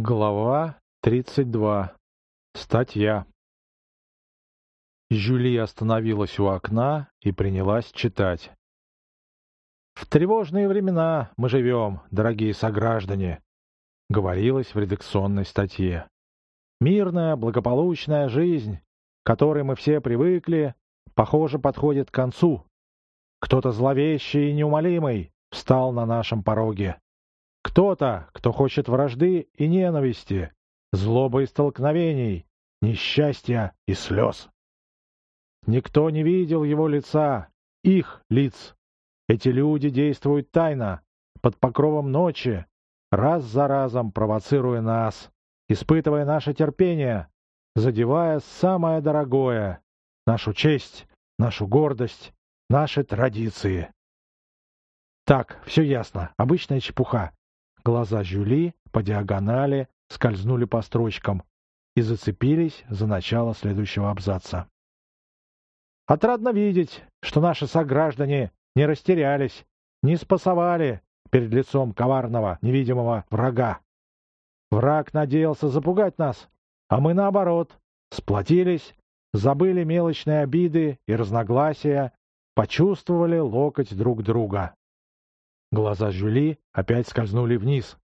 Глава 32. Статья. Жюли остановилась у окна и принялась читать. «В тревожные времена мы живем, дорогие сограждане», — говорилось в редакционной статье. «Мирная, благополучная жизнь, к которой мы все привыкли, похоже, подходит к концу. Кто-то зловещий и неумолимый встал на нашем пороге. Кто-то, кто хочет вражды и ненависти, злобы и столкновений, несчастья и слез. Никто не видел его лица, их лиц. Эти люди действуют тайно, под покровом ночи, раз за разом провоцируя нас, испытывая наше терпение, задевая самое дорогое — нашу честь, нашу гордость, наши традиции. Так, все ясно, обычная чепуха. Глаза Жюли по диагонали скользнули по строчкам и зацепились за начало следующего абзаца. Отрадно видеть, что наши сограждане не растерялись, не спасовали перед лицом коварного, невидимого врага. Враг надеялся запугать нас, а мы, наоборот, сплотились, забыли мелочные обиды и разногласия, почувствовали локоть друг друга. Глаза Жюли опять скользнули вниз.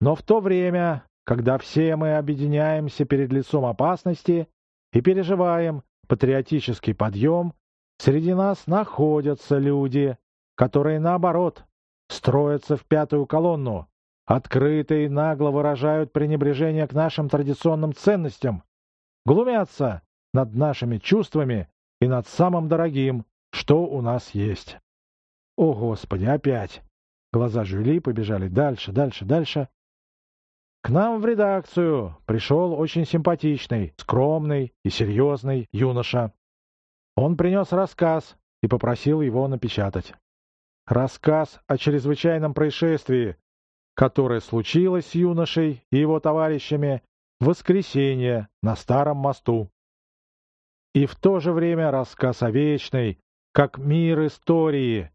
Но в то время, когда все мы объединяемся перед лицом опасности и переживаем патриотический подъем, среди нас находятся люди, которые, наоборот, строятся в пятую колонну, открыто и нагло выражают пренебрежение к нашим традиционным ценностям, глумятся над нашими чувствами и над самым дорогим, что у нас есть. О, Господи, опять! Глаза Жюли побежали дальше, дальше, дальше. К нам в редакцию пришел очень симпатичный, скромный и серьезный юноша. Он принес рассказ и попросил его напечатать. Рассказ о чрезвычайном происшествии, которое случилось с юношей и его товарищами в воскресенье на Старом мосту. И в то же время рассказ о вечной, как мир истории,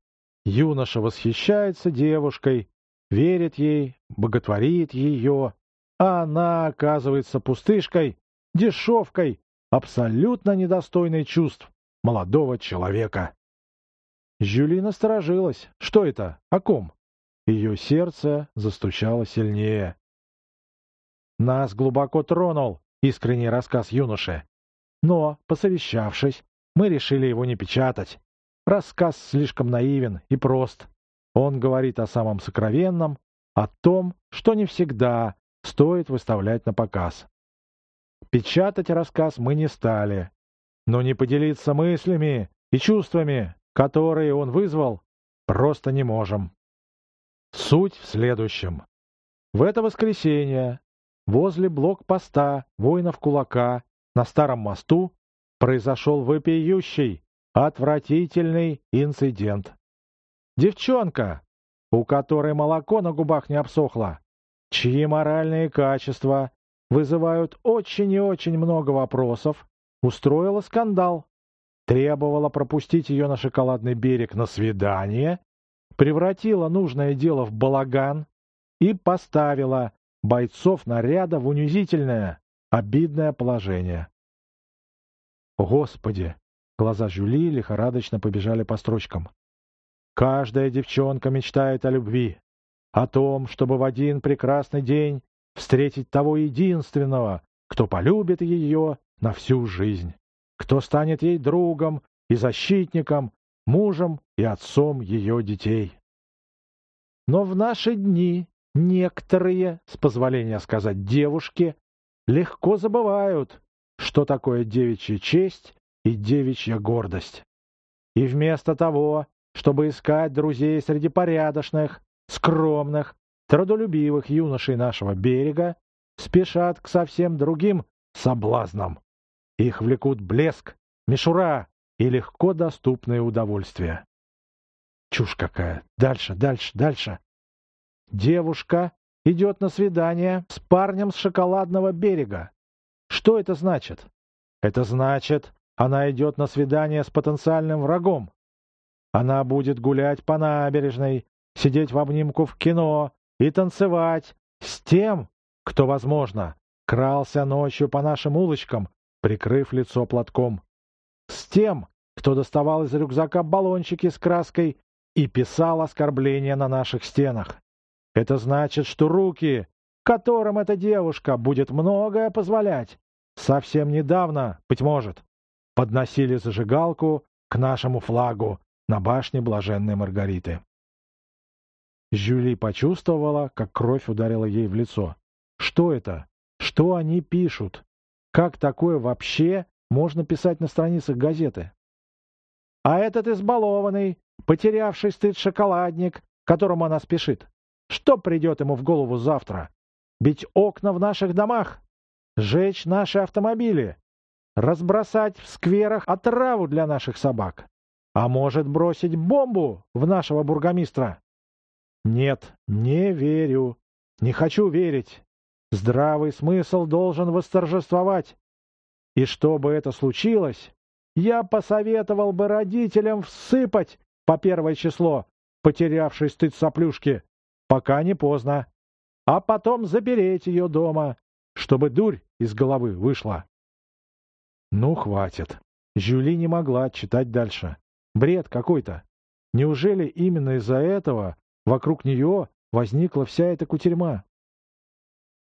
Юноша восхищается девушкой, верит ей, боготворит ее, а она оказывается пустышкой, дешевкой, абсолютно недостойной чувств молодого человека. Жюли насторожилась. Что это? О ком? Ее сердце застучало сильнее. Нас глубоко тронул искренний рассказ юноши. Но, посовещавшись, мы решили его не печатать. Рассказ слишком наивен и прост. Он говорит о самом сокровенном, о том, что не всегда стоит выставлять на показ. Печатать рассказ мы не стали, но не поделиться мыслями и чувствами, которые он вызвал, просто не можем. Суть в следующем. В это воскресенье возле блокпоста воинов кулака на Старом мосту произошел вопиющий, Отвратительный инцидент. Девчонка, у которой молоко на губах не обсохло, чьи моральные качества вызывают очень и очень много вопросов, устроила скандал, требовала пропустить ее на шоколадный берег на свидание, превратила нужное дело в балаган и поставила бойцов наряда в унизительное, обидное положение. Господи, Глаза Жюли лихорадочно побежали по строчкам. Каждая девчонка мечтает о любви, о том, чтобы в один прекрасный день встретить того единственного, кто полюбит ее на всю жизнь, кто станет ей другом и защитником, мужем и отцом ее детей. Но в наши дни некоторые, с позволения сказать девушки, легко забывают, что такое девичья честь и девичья гордость. И вместо того, чтобы искать друзей среди порядочных, скромных, трудолюбивых юношей нашего берега, спешат к совсем другим соблазнам. Их влекут блеск, мишура и легко доступные удовольствия. Чушь какая! Дальше, дальше, дальше. Девушка идет на свидание с парнем с шоколадного берега. Что это значит? Это значит, она идет на свидание с потенциальным врагом. Она будет гулять по набережной, сидеть в обнимку в кино и танцевать с тем, кто, возможно, крался ночью по нашим улочкам, прикрыв лицо платком. С тем, кто доставал из рюкзака баллончики с краской и писал оскорбления на наших стенах. Это значит, что руки, которым эта девушка будет многое позволять, совсем недавно, быть может, подносили зажигалку к нашему флагу на башне Блаженной Маргариты. Жюли почувствовала, как кровь ударила ей в лицо. Что это? Что они пишут? Как такое вообще можно писать на страницах газеты? А этот избалованный, потерявший стыд шоколадник, которому она спешит, что придет ему в голову завтра? Бить окна в наших домах? Жечь наши автомобили? Разбросать в скверах отраву для наших собак? А может, бросить бомбу в нашего бургомистра? Нет, не верю. Не хочу верить. Здравый смысл должен восторжествовать. И чтобы это случилось, я посоветовал бы родителям всыпать по первое число, потерявшей стыд соплюшки, пока не поздно, а потом запереть ее дома, чтобы дурь из головы вышла. Ну, хватит. Жюли не могла читать дальше. Бред какой-то. Неужели именно из-за этого вокруг нее возникла вся эта кутерьма?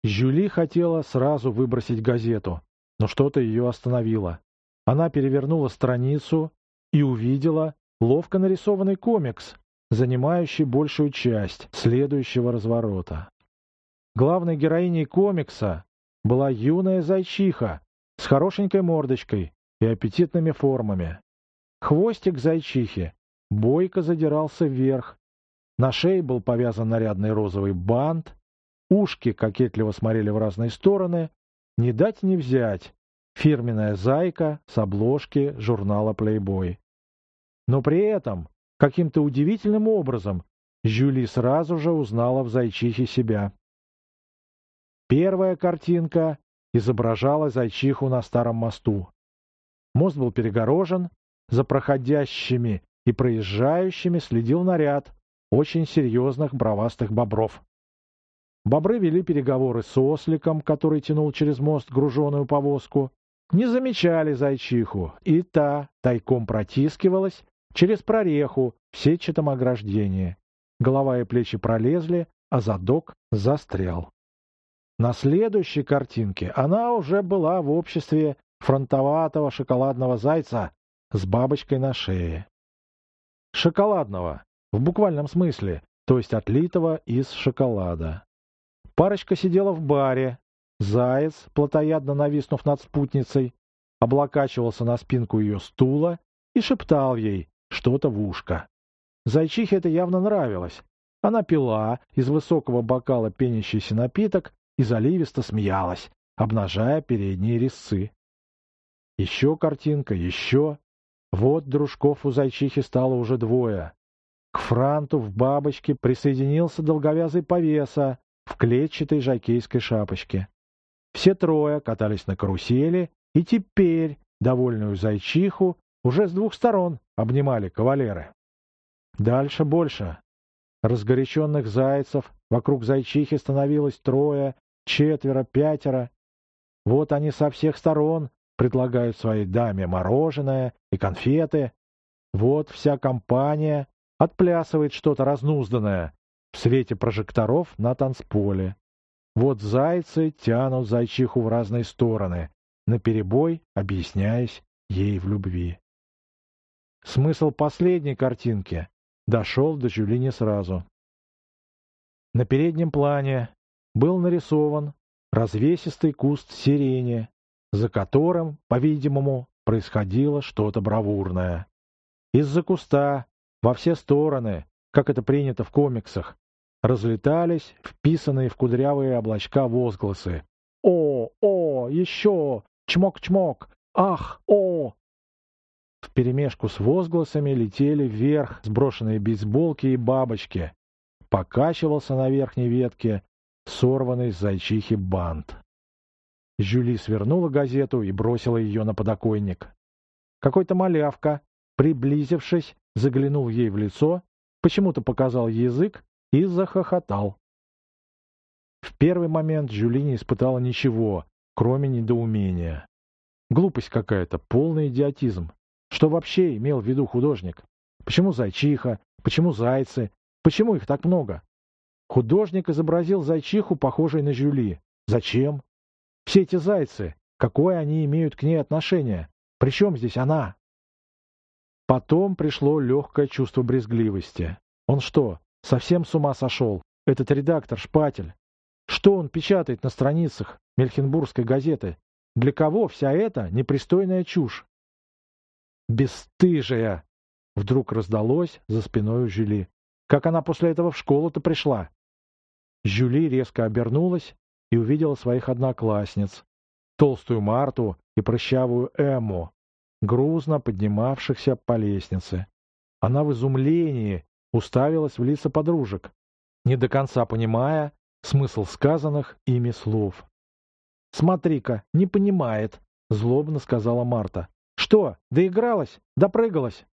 Жюли хотела сразу выбросить газету, но что-то ее остановило. Она перевернула страницу и увидела ловко нарисованный комикс, занимающий большую часть следующего разворота. Главной героиней комикса была юная зайчиха с хорошенькой мордочкой и аппетитными формами. Хвостик зайчихи бойко задирался вверх, на шее был повязан нарядный розовый бант, Ушки кокетливо смотрели в разные стороны. Не дать не взять. Фирменная зайка с обложки журнала «Плейбой». Но при этом, каким-то удивительным образом, Жюли сразу же узнала в зайчихе себя. Первая картинка изображала зайчиху на старом мосту. Мост был перегорожен, за проходящими и проезжающими следил наряд очень серьезных бровастых бобров. Бобры вели переговоры с осликом, который тянул через мост груженую повозку. Не замечали зайчиху, и та тайком протискивалась через прореху в сетчатом ограждении. Голова и плечи пролезли, а задок застрял. На следующей картинке она уже была в обществе фронтоватого шоколадного зайца с бабочкой на шее. Шоколадного, в буквальном смысле, то есть отлитого из шоколада. Парочка сидела в баре. Заяц, плотоядно нависнув над спутницей, облокачивался на спинку ее стула и шептал ей что-то в ушко. Зайчихе это явно нравилось. Она пила из высокого бокала пенящийся напиток и заливисто смеялась, обнажая передние резцы. Еще картинка, еще. Вот дружков у зайчихи стало уже двое. К франту в бабочке присоединился долговязый повеса, в клетчатой жакейской шапочке. Все трое катались на карусели, и теперь довольную зайчиху уже с двух сторон обнимали кавалеры. Дальше больше. Разгоряченных зайцев вокруг зайчихи становилось трое, четверо, пятеро. Вот они со всех сторон предлагают своей даме мороженое и конфеты. Вот вся компания отплясывает что-то разнузданное, в свете прожекторов на танцполе. Вот зайцы тянут зайчиху в разные стороны, наперебой объясняясь ей в любви. Смысл последней картинки дошел до Жюли не сразу. На переднем плане был нарисован развесистый куст сирени, за которым, по-видимому, происходило что-то бравурное. Из-за куста во все стороны, как это принято в комиксах, разлетались вписанные в кудрявые облачка возгласы. «О! О! Еще! Чмок-чмок! Ах! О!» Вперемешку с возгласами летели вверх сброшенные бейсболки и бабочки. Покачивался на верхней ветке сорванный с зайчихи бант. Жюли свернула газету и бросила ее на подоконник. Какой-то малявка, приблизившись, заглянул ей в лицо, почему-то показал язык и захохотал. В первый момент Жюли не испытала ничего, кроме недоумения. Глупость какая-то, полный идиотизм. Что вообще имел в виду художник? Почему зайчиха? Почему зайцы? Почему их так много? Художник изобразил зайчиху, похожей на Жюли. Зачем? Все эти зайцы, какое они имеют к ней отношение? Причем здесь она? Потом пришло легкое чувство брезгливости. Он что, совсем с ума сошел? Этот редактор Шпатель. Что он печатает на страницах Мельхенбургской газеты? Для кого вся эта непристойная чушь? «Бесстыжая!» — вдруг раздалось за спиной у Жюли. «Как она после этого в школу-то пришла?» Жюли резко обернулась и увидела своих одноклассниц, толстую Марту и прыщавую Эмму, грузно поднимавшихся по лестнице. Она в изумлении уставилась в лица подружек, не до конца понимая смысл сказанных ими слов. «Смотри-ка, не понимает», — злобно сказала Марта. «Что, доигралась? Допрыгалась?»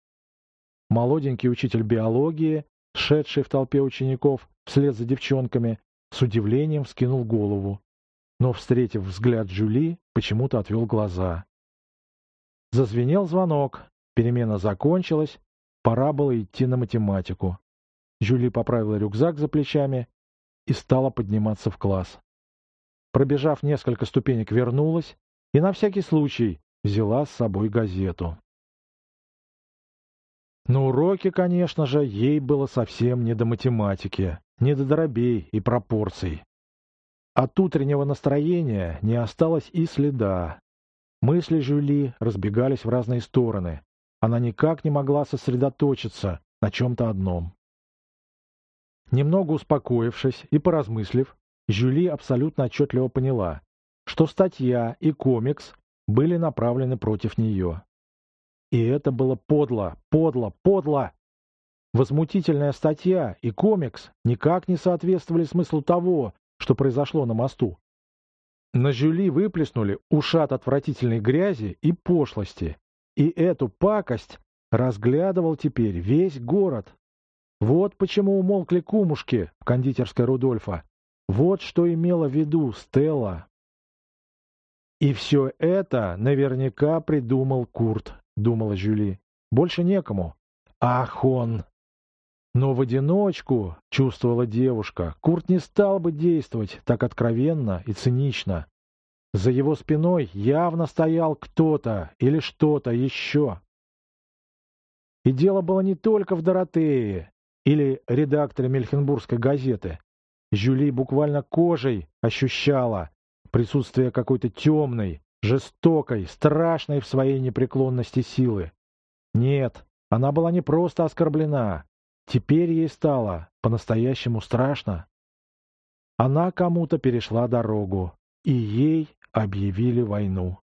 Молоденький учитель биологии, шедший в толпе учеников вслед за девчонками, с удивлением вскинул голову, но, встретив взгляд Джули, почему-то отвел глаза. Зазвенел звонок, перемена закончилась, пора было идти на математику. Жюли поправила рюкзак за плечами и стала подниматься в класс. Пробежав несколько ступенек, вернулась и на всякий случай взяла с собой газету. На уроке, конечно же, ей было совсем не до математики, не до дробей и пропорций. От утреннего настроения не осталось и следа. Мысли Жюли разбегались в разные стороны. Она никак не могла сосредоточиться на чем-то одном. Немного успокоившись и поразмыслив, Жюли абсолютно отчетливо поняла, что статья и комикс были направлены против нее. И это было подло, подло, подло! Возмутительная статья и комикс никак не соответствовали смыслу того, что произошло на мосту. На Жюли выплеснули ушат отвратительной грязи и пошлости, и эту пакость разглядывал теперь весь город. Вот почему умолкли кумушки в кондитерской Рудольфа. Вот что имела в виду Стелла. И все это наверняка придумал Курт, думала Жюли. Больше некому. Ах он! Но в одиночку, чувствовала девушка, Курт не стал бы действовать так откровенно и цинично. За его спиной явно стоял кто-то или что-то еще. И дело было не только в Доротее, или редакторе Мельхенбургской газеты. Жюли буквально кожей ощущала присутствие какой-то темной, жестокой, страшной в своей непреклонности силы. Нет, она была не просто оскорблена. Теперь ей стало по-настоящему страшно. Она кому-то перешла дорогу, и ей объявили войну.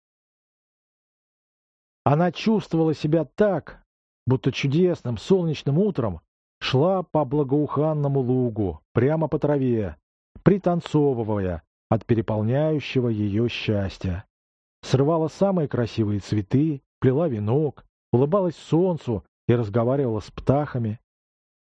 Она чувствовала себя так, будто чудесным солнечным утром шла по благоуханному лугу, прямо по траве, пританцовывая от переполняющего ее счастья. Срывала самые красивые цветы, плела венок, улыбалась солнцу и разговаривала с птахами.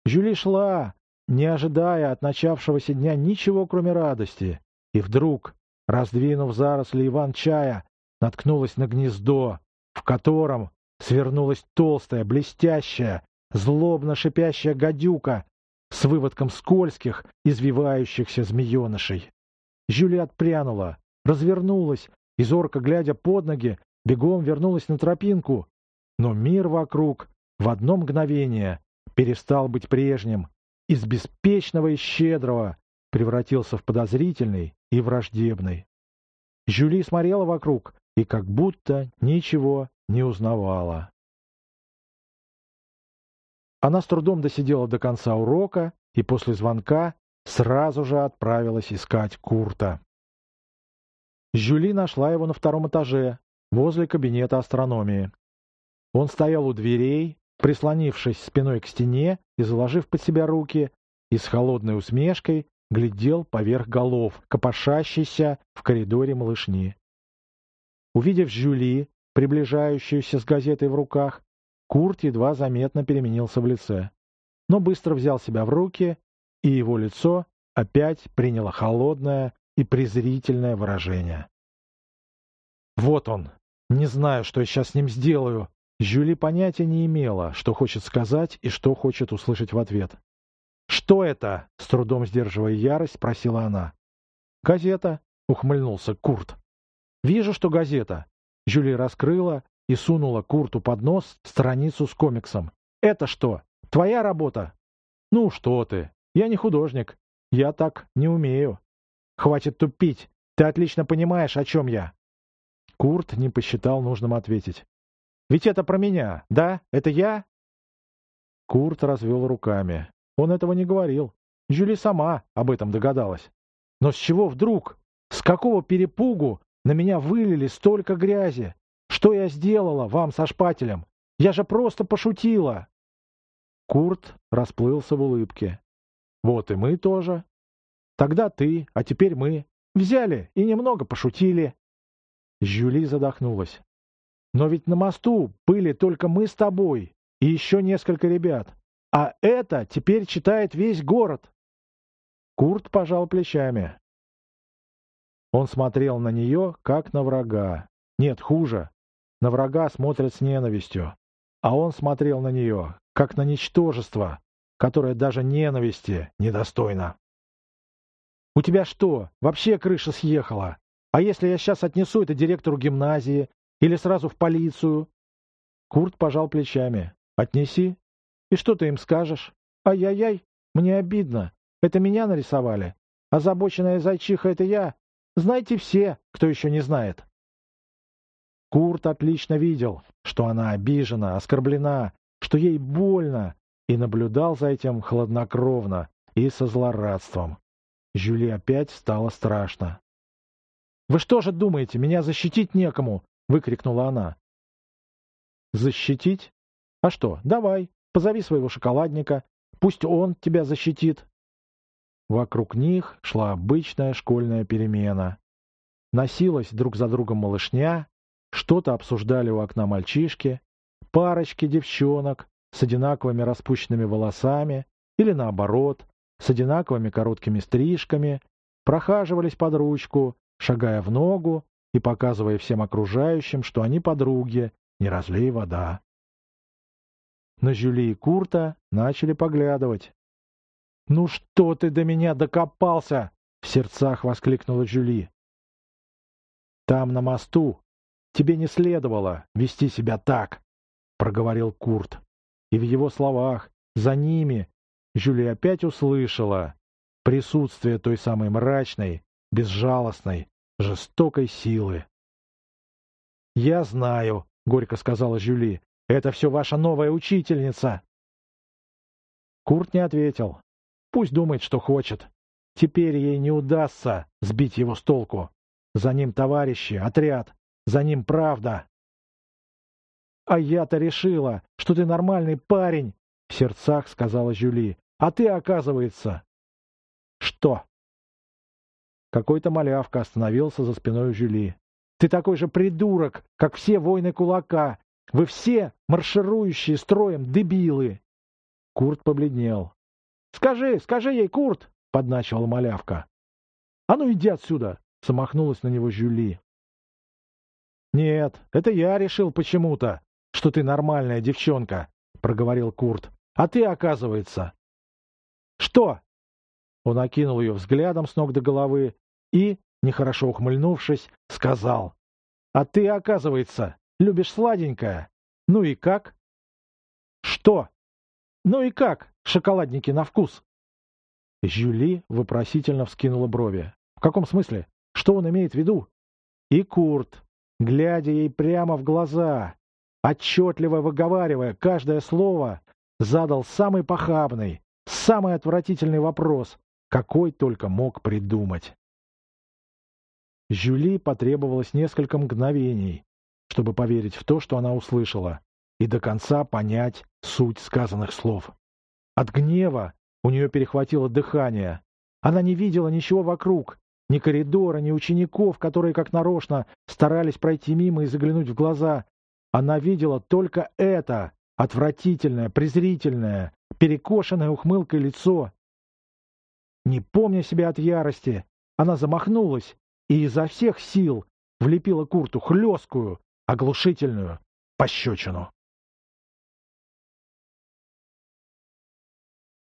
Жюли шла, не ожидая от начавшегося дня ничего, кроме радости, и вдруг, раздвинув заросли иван-чая, наткнулась на гнездо, в котором свернулась толстая, блестящая, злобно шипящая гадюка с выводком скользких, извивающихся змеенышей. Жюли отпрянула, развернулась и, зорко глядя под ноги, бегом вернулась на тропинку. Но мир вокруг в одно мгновение перестал быть прежним, из беспечного и щедрого превратился в подозрительный и враждебный. Жюли смотрела вокруг и как будто ничего не узнавала. Она с трудом досидела до конца урока и после звонка сразу же отправилась искать Курта. Жюли нашла его на втором этаже, возле кабинета астрономии. Он стоял у дверей, прислонившись спиной к стене и заложив под себя руки, и с холодной усмешкой глядел поверх голов, копошащейся в коридоре малышни. Увидев Жюли, приближающуюся с газетой в руках, Курт едва заметно переменился в лице, но быстро взял себя в руки, и его лицо опять приняло холодное и презрительное выражение. «Вот он! Не знаю, что я сейчас с ним сделаю!» Жюли понятия не имела, что хочет сказать и что хочет услышать в ответ. «Что это?» — с трудом сдерживая ярость, спросила она. «Газета», — ухмыльнулся Курт. «Вижу, что газета». Жюли раскрыла и сунула Курту под нос страницу с комиксом. «Это что, твоя работа?» «Ну что ты, я не художник. Я так не умею». «Хватит тупить. Ты отлично понимаешь, о чем я». Курт не посчитал нужным ответить. «Ведь это про меня, да? Это я?» Курт развел руками. Он этого не говорил. Жюли сама об этом догадалась. Но с чего вдруг? С какого перепугу на меня вылили столько грязи? Что я сделала вам со шпателем? Я же просто пошутила!» Курт расплылся в улыбке. «Вот и мы тоже. Тогда ты, а теперь мы. Взяли и немного пошутили». Жюли задохнулась. «Но ведь на мосту были только мы с тобой и еще несколько ребят. А это теперь читает весь город. Курт пожал плечами. Он смотрел на нее, как на врага. Нет, хуже. На врага смотрят с ненавистью. А он смотрел на нее, как на ничтожество, которое даже ненависти недостойно. «У тебя что, вообще крыша съехала? А если я сейчас отнесу это директору гимназии или сразу в полицию?» Курт пожал плечами. «Отнеси, и что ты им скажешь? Ай-яй-яй, мне обидно. Это меня нарисовали. Озабоченная зайчиха — это я. Знаете все, кто еще не знает. Курт отлично видел, что она обижена, оскорблена, что ей больно, и наблюдал за этим хладнокровно и со злорадством. Жюли опять стало страшно. «Вы что же думаете, меня защитить некому?» — выкрикнула она. «Защитить? А что, давай, Позови своего шоколадника, пусть он тебя защитит. Вокруг них шла обычная школьная перемена. Носилась друг за другом малышня, что-то обсуждали у окна мальчишки, парочки девчонок с одинаковыми распущенными волосами или наоборот, с одинаковыми короткими стрижками, прохаживались под ручку, шагая в ногу и показывая всем окружающим, что они подруги, не разлей вода. На Жюли и Курта начали поглядывать. «Ну что ты до меня докопался?» — в сердцах воскликнула Жюли. «Там, на мосту, тебе не следовало вести себя так», — проговорил Курт. И в его словах, за ними, Жюли опять услышала присутствие той самой мрачной, безжалостной, жестокой силы. «Я знаю», — горько сказала Жюли, это все ваша новая учительница!» Курт не ответил. Пусть думает, что хочет. Теперь ей не удастся сбить его с толку. За ним товарищи, отряд, за ним правда. «А я-то решила, что ты нормальный парень!» — в сердцах сказала Жюли. «А ты, оказывается...» «Что?» Какой-то малявка остановился за спиной Жюли. «Ты такой же придурок, как все воины кулака, вы все марширующие строем дебилы!» Курт побледнел. «Скажи, скажи ей, Курт!» — подначивала малявка. «А ну иди отсюда!» — замахнулась на него Жюли. «Нет, это я решил почему-то, что ты нормальная девчонка», — проговорил Курт. «А ты, оказывается...» «Что?» Он окинул ее взглядом с ног до головы и, нехорошо ухмыльнувшись, сказал. «А ты, оказывается, Любишь сладенькое? Ну и как? Что? Ну и как, шоколадники на вкус? Жюли вопросительно вскинула брови. В каком смысле? Что он имеет в виду? И Курт, глядя ей прямо в глаза, отчетливо выговаривая каждое слово, задал самый похабный, самый отвратительный вопрос, какой только мог придумать. Жюли потребовалось несколько мгновений, чтобы поверить в то, что она услышала, и до конца понять суть сказанных слов. От гнева у нее перехватило дыхание. Она не видела ничего вокруг, ни коридора, ни учеников, которые, как нарочно, старались пройти мимо и заглянуть в глаза. Она видела только это, отвратительное, презрительное, перекошенное ухмылкой лицо. Не помня себя от ярости, она замахнулась и изо всех сил влепила Курту хлесткую, оглушительную пощечину.